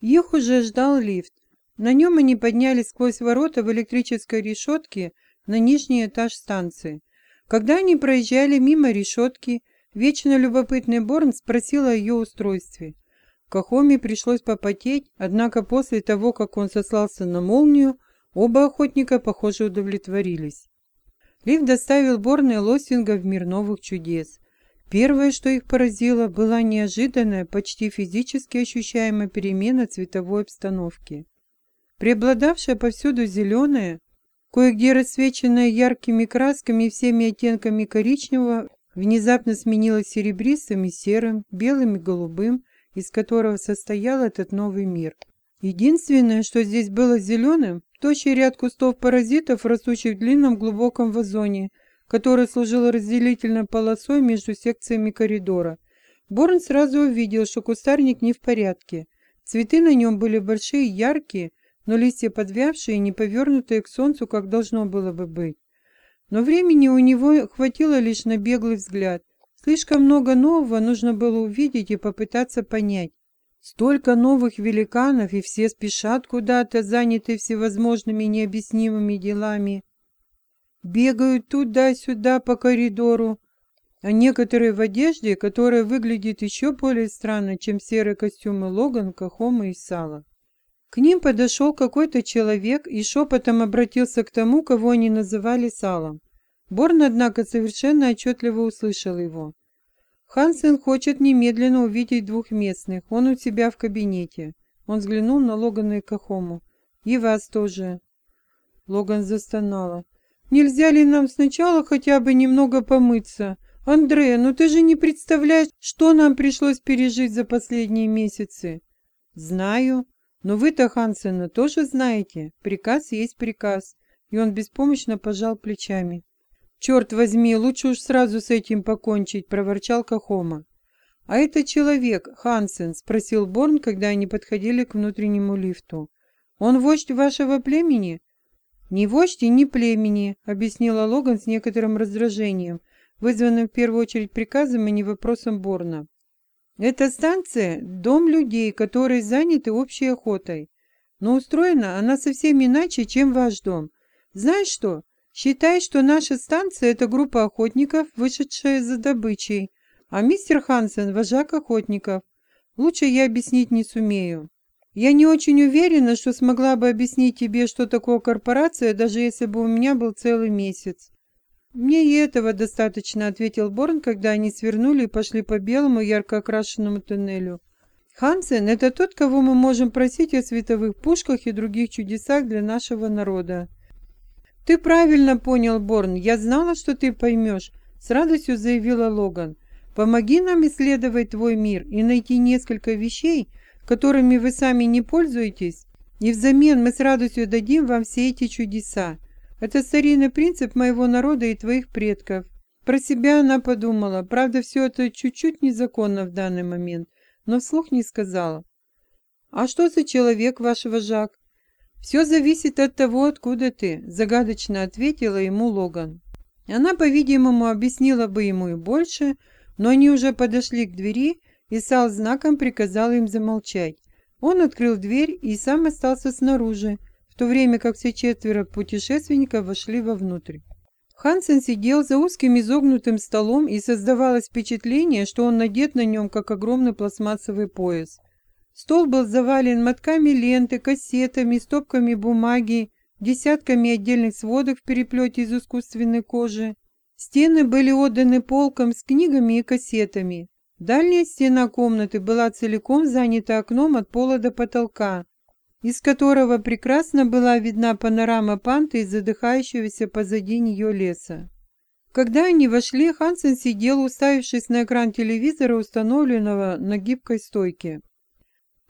Их уже ждал лифт. На нем они поднялись сквозь ворота в электрической решетке на нижний этаж станции. Когда они проезжали мимо решетки, вечно любопытный Борн спросил о ее устройстве. Кахоме пришлось попотеть, однако после того, как он сослался на молнию, оба охотника, похоже, удовлетворились. Лифт доставил Борна и Лосинга в мир новых чудес. Первое, что их поразило, была неожиданная, почти физически ощущаемая перемена цветовой обстановки. Преобладавшая повсюду зеленая, кое-где рассвеченная яркими красками и всеми оттенками коричневого, внезапно сменилась серебристым и серым, белым и голубым, из которого состоял этот новый мир. Единственное, что здесь было зеленым, тощий ряд кустов-паразитов, растущих в длинном глубоком вазоне – который служил разделительной полосой между секциями коридора. Борн сразу увидел, что кустарник не в порядке. Цветы на нем были большие, яркие, но листья подвявшие и не повернутые к солнцу, как должно было бы быть. Но времени у него хватило лишь на беглый взгляд. Слишком много нового нужно было увидеть и попытаться понять. Столько новых великанов, и все спешат куда-то, заняты всевозможными необъяснимыми делами бегают туда-сюда по коридору, а некоторые в одежде, которая выглядит еще более странно, чем серые костюмы Логан, Кахома и Сала. К ним подошел какой-то человек и шепотом обратился к тому, кого они называли Салом. Борн, однако, совершенно отчетливо услышал его. «Хансен хочет немедленно увидеть двух местных. Он у себя в кабинете». Он взглянул на Логана и Кахому. «И вас тоже». Логан застонала. Нельзя ли нам сначала хотя бы немного помыться? Андре, ну ты же не представляешь, что нам пришлось пережить за последние месяцы. Знаю. Но вы-то Хансена тоже знаете. Приказ есть приказ. И он беспомощно пожал плечами. «Черт возьми, лучше уж сразу с этим покончить», — проворчал Кахома. «А это человек, Хансен?» — спросил Борн, когда они подходили к внутреннему лифту. «Он вождь вашего племени?» «Ни вождь и ни племени», — объяснила Логан с некоторым раздражением, вызванным в первую очередь приказом, а не вопросом Борна. «Эта станция — дом людей, которые заняты общей охотой. Но устроена она совсем иначе, чем ваш дом. Знаешь что? Считай, что наша станция — это группа охотников, вышедшая за добычей, а мистер Хансен — вожак охотников. Лучше я объяснить не сумею». Я не очень уверена, что смогла бы объяснить тебе, что такое корпорация, даже если бы у меня был целый месяц. Мне и этого достаточно, ответил Борн, когда они свернули и пошли по белому ярко окрашенному туннелю. Хансен – это тот, кого мы можем просить о световых пушках и других чудесах для нашего народа. Ты правильно понял, Борн, я знала, что ты поймешь, с радостью заявила Логан. Помоги нам исследовать твой мир и найти несколько вещей, которыми вы сами не пользуетесь, и взамен мы с радостью дадим вам все эти чудеса. Это старинный принцип моего народа и твоих предков. Про себя она подумала, правда, все это чуть-чуть незаконно в данный момент, но вслух не сказала. «А что за человек ваш вожак?» «Все зависит от того, откуда ты», — загадочно ответила ему Логан. Она, по-видимому, объяснила бы ему и больше, но они уже подошли к двери, и Сал знаком приказал им замолчать. Он открыл дверь и сам остался снаружи, в то время как все четверо путешественников вошли вовнутрь. Хансен сидел за узким изогнутым столом и создавалось впечатление, что он надет на нем, как огромный пластмассовый пояс. Стол был завален мотками ленты, кассетами, стопками бумаги, десятками отдельных сводок в переплете из искусственной кожи. Стены были отданы полкам с книгами и кассетами. Дальняя стена комнаты была целиком занята окном от пола до потолка, из которого прекрасно была видна панорама панты и задыхающегося позади нее леса. Когда они вошли, Хансен сидел, уставившись на экран телевизора, установленного на гибкой стойке.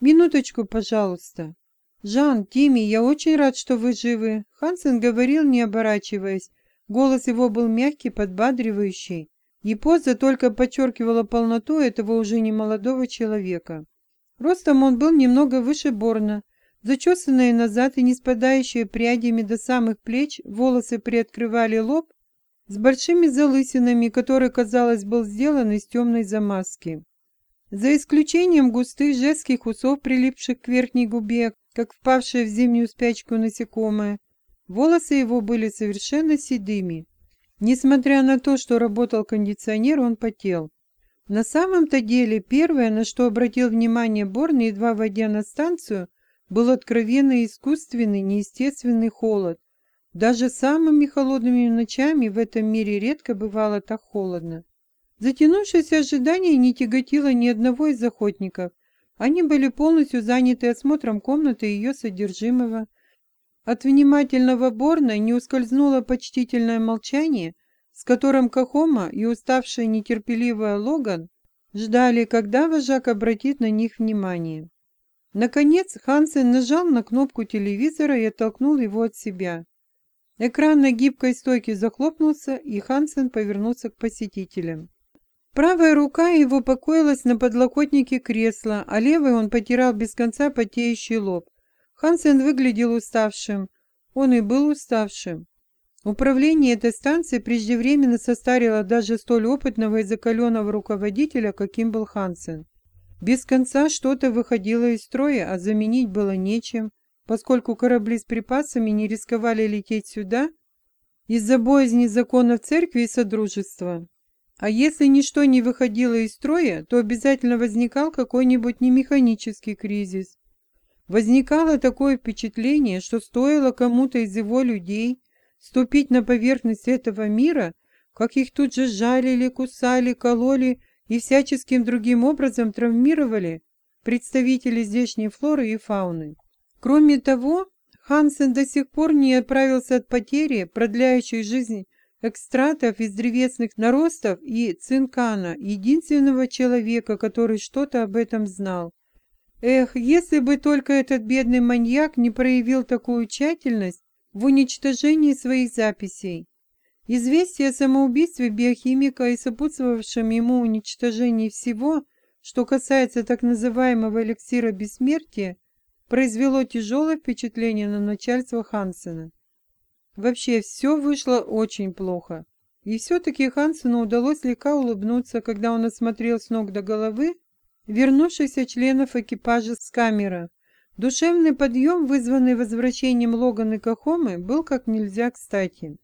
«Минуточку, пожалуйста. Жан, Тимми, я очень рад, что вы живы», — Хансен говорил, не оборачиваясь. Голос его был мягкий, подбадривающий и поза только подчеркивала полноту этого уже немолодого человека. Ростом он был немного выше Борна, зачесанные назад и не спадающие прядями до самых плеч, волосы приоткрывали лоб с большими залысинами, который, казалось, был сделан из темной замазки. За исключением густых жестких усов, прилипших к верхней губе, как впавшие в зимнюю спячку насекомое, волосы его были совершенно седыми. Несмотря на то, что работал кондиционер, он потел. На самом-то деле, первое, на что обратил внимание Борн, едва войдя на станцию, был откровенно искусственный, неестественный холод. Даже самыми холодными ночами в этом мире редко бывало так холодно. Затянувшееся ожидание не тяготило ни одного из охотников. Они были полностью заняты осмотром комнаты и ее содержимого. От внимательного Борна не ускользнуло почтительное молчание, с которым Кахома и уставшая нетерпеливая Логан ждали, когда вожак обратит на них внимание. Наконец Хансен нажал на кнопку телевизора и оттолкнул его от себя. Экран на гибкой стойке захлопнулся, и Хансен повернулся к посетителям. Правая рука его покоилась на подлокотнике кресла, а левой он потирал без конца потеющий лоб. Хансен выглядел уставшим. Он и был уставшим. Управление этой станцией преждевременно состарило даже столь опытного и закаленного руководителя, каким был Хансен. Без конца что-то выходило из строя, а заменить было нечем, поскольку корабли с припасами не рисковали лететь сюда из-за боязни законов церкви и содружества. А если ничто не выходило из строя, то обязательно возникал какой-нибудь немеханический кризис. Возникало такое впечатление, что стоило кому-то из его людей ступить на поверхность этого мира, как их тут же жалили, кусали, кололи и всяческим другим образом травмировали представители здешней флоры и фауны. Кроме того, Хансен до сих пор не отправился от потери, продляющей жизнь экстратов из древесных наростов и цинкана, единственного человека, который что-то об этом знал. Эх, если бы только этот бедный маньяк не проявил такую тщательность в уничтожении своих записей. Известие о самоубийстве биохимика и сопутствовавшем ему уничтожении всего, что касается так называемого эликсира бессмертия, произвело тяжелое впечатление на начальство Хансена. Вообще, все вышло очень плохо. И все-таки Хансену удалось слегка улыбнуться, когда он осмотрел с ног до головы вернувшихся членов экипажа с камеры. Душевный подъем, вызванный возвращением Логана и Кахомы, был как нельзя кстати.